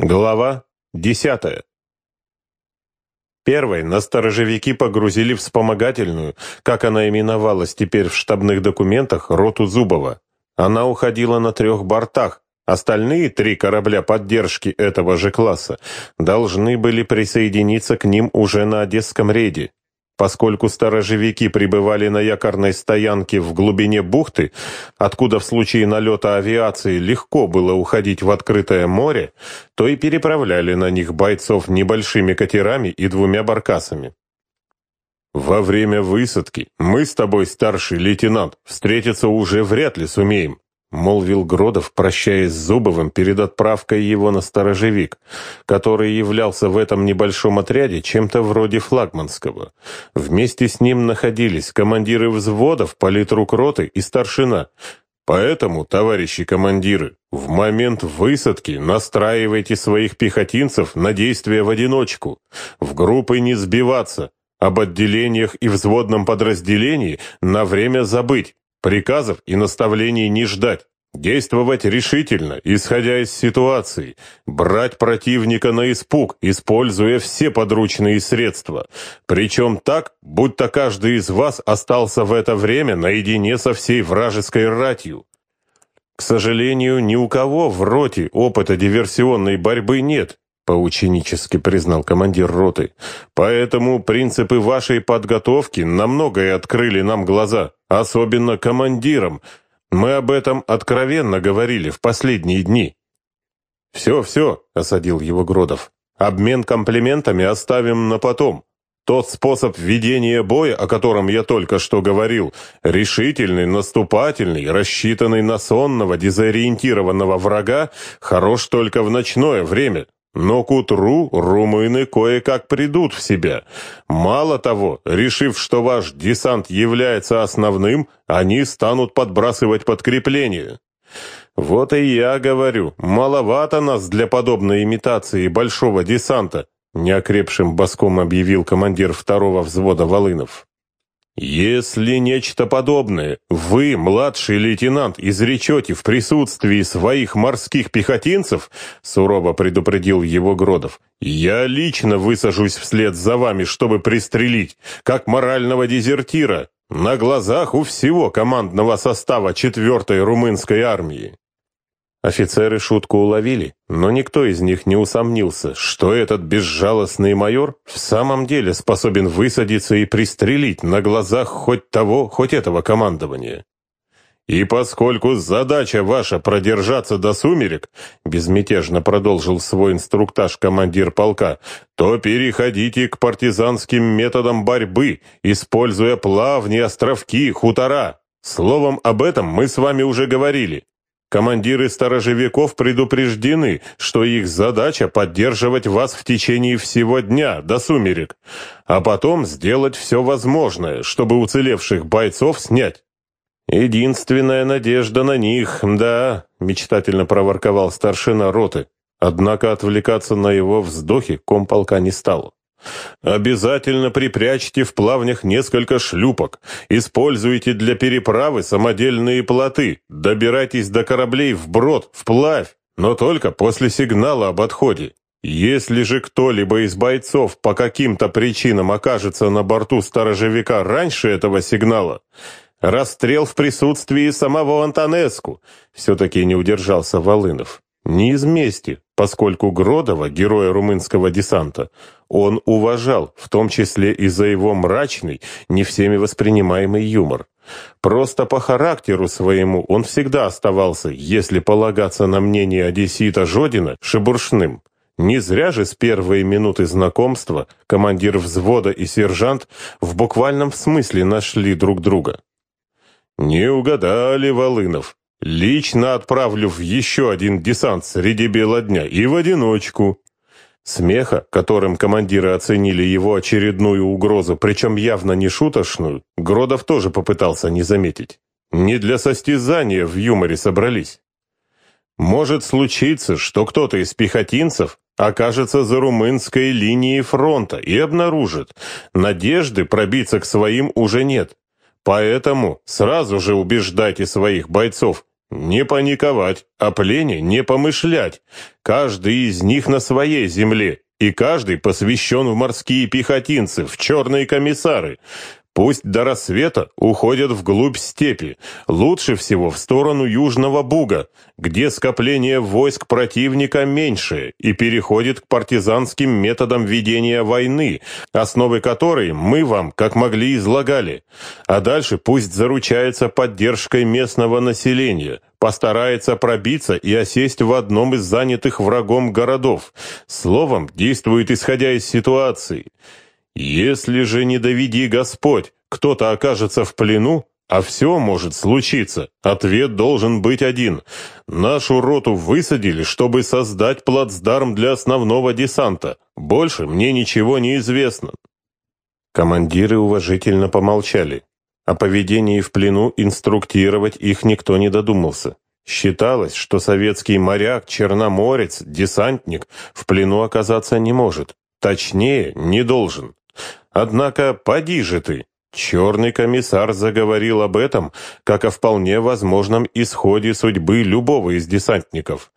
Глава десятая. Первой на сторожевики погрузили вспомогательную, как она именовалась теперь в штабных документах, роту Зубова. Она уходила на трех бортах. Остальные три корабля поддержки этого же класса должны были присоединиться к ним уже на Одесском рейде. Поскольку сторожевики пребывали на якорной стоянке в глубине бухты, откуда в случае налета авиации легко было уходить в открытое море, то и переправляли на них бойцов небольшими катерами и двумя баркасами. «Во время высадки мы с тобой, старший лейтенант, встретиться уже вряд ли сумеем», — молвил Гродов, прощаясь с Зубовым перед отправкой его на сторожевик, который являлся в этом небольшом отряде чем-то вроде флагманского. Вместе с ним находились командиры взводов, политрук роты и старшина. Поэтому, товарищи командиры, в момент высадки настраивайте своих пехотинцев на действия в одиночку, в группы не сбиваться, об отделениях и взводном подразделении на время забыть, Приказов и наставлений не ждать. Действовать решительно, исходя из ситуации, брать противника на испуг, используя все подручные средства. Причем так, будто каждый из вас остался в это время наедине со всей вражеской ратью. К сожалению, ни у кого в роте опыта диверсионной борьбы нет, поученически признал командир роты. Поэтому принципы вашей подготовки на многое открыли нам глаза, особенно командирам. Мы об этом откровенно говорили в последние дни. «Все, все», — осадил его Гродов. «Обмен комплиментами оставим на потом. Тот способ ведения боя, о котором я только что говорил, решительный, наступательный, рассчитанный на сонного, дезориентированного врага, хорош только в ночное время. Но к утру румыны кое-как придут в себя. Мало того, решив, что ваш десант является основным, они станут подбрасывать подкрепление. Вот и я говорю, маловато нас для подобной имитации большого десанта, неокрепшим боском объявил командир второго взвода Волынов. «Если нечто подобное вы, младший лейтенант, изречете в присутствии своих морских пехотинцев, сурово предупредил его Гродов, я лично высажусь вслед за вами, чтобы пристрелить, как морального дезертира, на глазах у всего командного состава 4-й румынской армии. Офицеры шутку уловили, но никто из них не усомнился, что этот безжалостный майор в самом деле способен высадиться и пристрелить на глазах хоть того, хоть этого командования. «И поскольку задача ваша продержаться до сумерек», безмятежно продолжил свой инструктаж командир полка, «то переходите к партизанским методам борьбы, используя плавни, островки, хутора. Словом, об этом мы с вами уже говорили. Командиры сторожевиков предупреждены, что их задача поддерживать вас в течение всего дня, до сумерек, а потом сделать все возможное, чтобы уцелевших бойцов снять. «Единственная надежда на них, да», — мечтательно проворковал старшина роты. Однако отвлекаться на его вздохи комполка не стал. Обязательно припрячьте в плавнях несколько шлюпок. Используйте для переправы самодельные плоты. Добирайтесь до кораблей вброд, вплавь, но только после сигнала об отходе. Если же кто-либо из бойцов по каким-то причинам окажется на борту сторожевика раньше этого сигнала, расстрел в присутствии самого Антонеску, все-таки не удержался Волынов. Не из мести, поскольку Гродова, героя румынского десанта, он уважал, в том числе и за его мрачный, не всеми воспринимаемый юмор. Просто по характеру своему он всегда оставался, если полагаться на мнение одессита Жодина, шебуршным. Не зря же с первой минуты знакомства командир взвода и сержант в буквальном смысле нашли друг друга. «Не угадали, Волынов. Лично отправлю в еще один десант среди бела дня и в одиночку». Смеха, которым командиры оценили его очередную угрозу, причем явно не шуточную, Гродов тоже попытался не заметить. Не для состязания в юморе собрались. Может случиться, что кто-то из пехотинцев окажется за румынской линией фронта и обнаружит, надежды пробиться к своим уже нет. Поэтому сразу же убеждайте своих бойцов, Не паниковать, о плене не помышлять. Каждый из них на своей земле, и каждый посвящен в морские пехотинцы, в черные комиссары. Пусть до рассвета уходят вглубь степи, лучше всего в сторону Южного Буга, где скопление войск противника меньше и переходит к партизанским методам ведения войны, основы которой мы вам, как могли, излагали. А дальше пусть заручается поддержкой местного населения, постарается пробиться и осесть в одном из занятых врагом городов. Словом, действует исходя из ситуации. Если же не доведи Господь, кто-то окажется в плену, а все может случиться. Ответ должен быть один. Нашу роту высадили, чтобы создать плацдарм для основного десанта. Больше мне ничего не известно. Командиры уважительно помолчали. О поведении в плену инструктировать их никто не додумался. Считалось, что советский моряк, черноморец, десантник в плену оказаться не может. Точнее, не должен. Однако поди же ты. Черный комиссар заговорил об этом, как о вполне возможном исходе судьбы любого из десантников.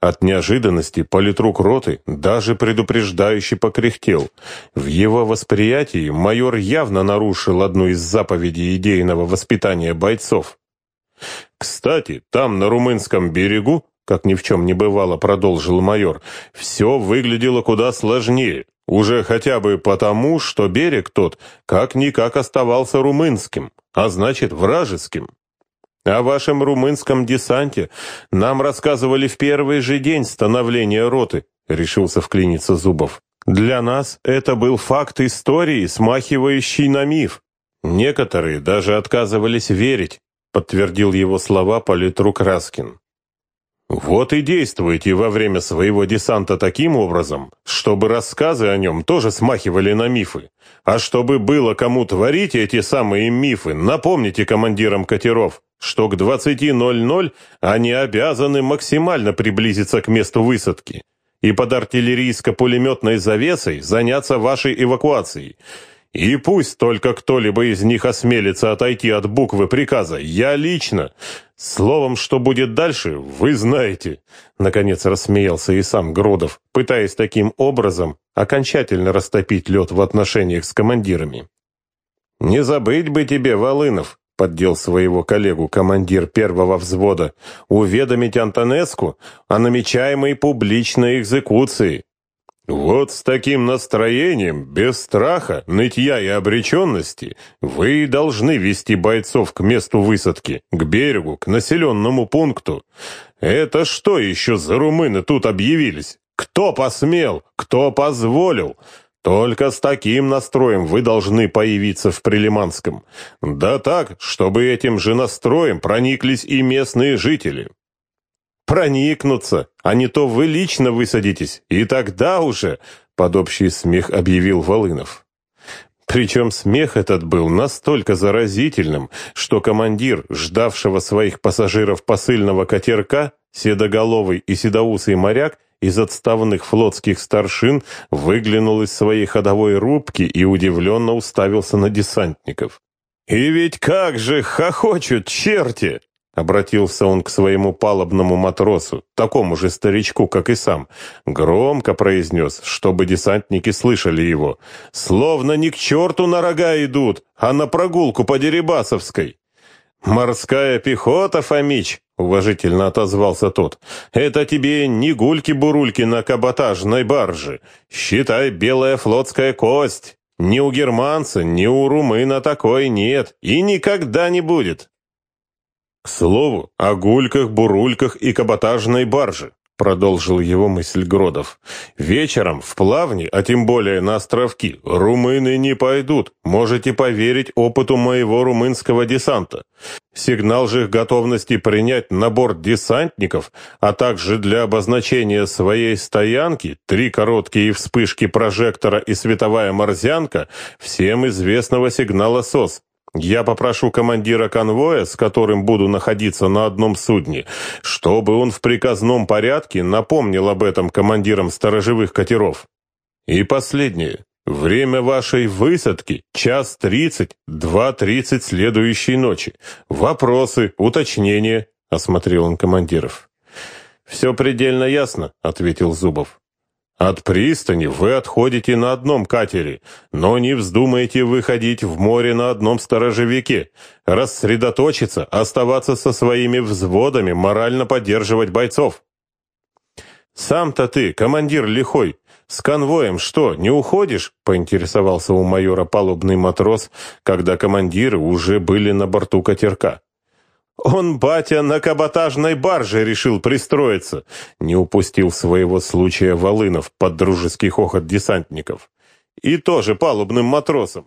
От неожиданности политрук роты даже предупреждающе покряхтел. В его восприятии майор явно нарушил одну из заповедей идейного воспитания бойцов. «Кстати, там, на румынском берегу, как ни в чем не бывало, продолжил майор, все выглядело куда сложнее. Уже хотя бы потому, что берег тот как-никак оставался румынским, а значит вражеским. О вашем румынском десанте нам рассказывали в первый же день становления роты, решился вклиниться Зубов. Для нас это был факт истории, смахивающий на миф. Некоторые даже отказывались верить, подтвердил его слова политрук Раскин. Вот и действуйте во время своего десанта таким образом, чтобы рассказы о нем тоже смахивали на мифы. А чтобы было кому творить эти самые мифы, напомните командирам катеров, что к 20.00 они обязаны максимально приблизиться к месту высадки и под артиллерийско-пулеметной завесой заняться вашей эвакуацией. И пусть только кто-либо из них осмелится отойти от буквы приказа, я лично. Словом, что будет дальше, вы знаете. Наконец рассмеялся и сам Гродов, пытаясь таким образом окончательно растопить лед в отношениях с командирами. «Не забыть бы тебе, Волынов», — поддел своего коллегу командир первого взвода, «уведомить Антонеску о намечаемой публичной экзекуции. Вот с таким настроением, без страха, нытья и обреченности, вы должны вести бойцов к месту высадки, к берегу, к населенному пункту. Это что еще за румыны тут объявились? Кто посмел? Кто позволил? Только с таким настроем вы должны появиться в Прилиманском. Да так, чтобы этим же настроем прониклись и местные жители проникнуться, а не то вы лично высадитесь, и тогда уже, под общий смех объявил Волынов. Причем смех этот был настолько заразительным, что командир, ждавшего своих пассажиров посыльного катерка, седоголовый и седоусый моряк из отставных флотских старшин выглянул из своей ходовой рубки и удивленно уставился на десантников. «И ведь как же хохочут черти!» Обратился он к своему палубному матросу, такому же старичку, как и сам. Громко произнес, чтобы десантники слышали его. «Словно не к черту на рога идут, а на прогулку по Дерибасовской». «Морская пехота, Фомич!» — уважительно отозвался тот. «Это тебе не гульки-бурульки на каботажной барже. Считай, белая флотская кость. Ни у германца, ни у румына такой нет и никогда не будет. К слову, о гульках, бурульках и каботажной барже, продолжил его мысль Гродов. Вечером в плавни, а тем более на островки, румыны не пойдут. Можете поверить опыту моего румынского десанта. Сигнал же их готовности принять на борт десантников, а также для обозначения своей стоянки, три короткие вспышки прожектора и световая морзянка, всем известного сигнала СОС. Я попрошу командира конвоя, с которым буду находиться на одном судне, чтобы он в приказном порядке напомнил об этом командирам сторожевых катеров. И последнее. Время вашей высадки – час тридцать, два тридцать следующей ночи. Вопросы, уточнения. — осмотрел он командиров. «Все предельно ясно», — ответил Зубов. «От пристани вы отходите на одном катере, но не вздумайте выходить в море на одном сторожевике, рассредоточиться, оставаться со своими взводами, морально поддерживать бойцов». «Сам-то ты, командир лихой, с конвоем что, не уходишь?» — поинтересовался у майора палубный матрос, когда командиры уже были на борту катерка. Он, батя, на каботажной барже решил пристроиться. Не упустил своего случая Волынов под дружеский хохот десантников. И тоже палубным матросом.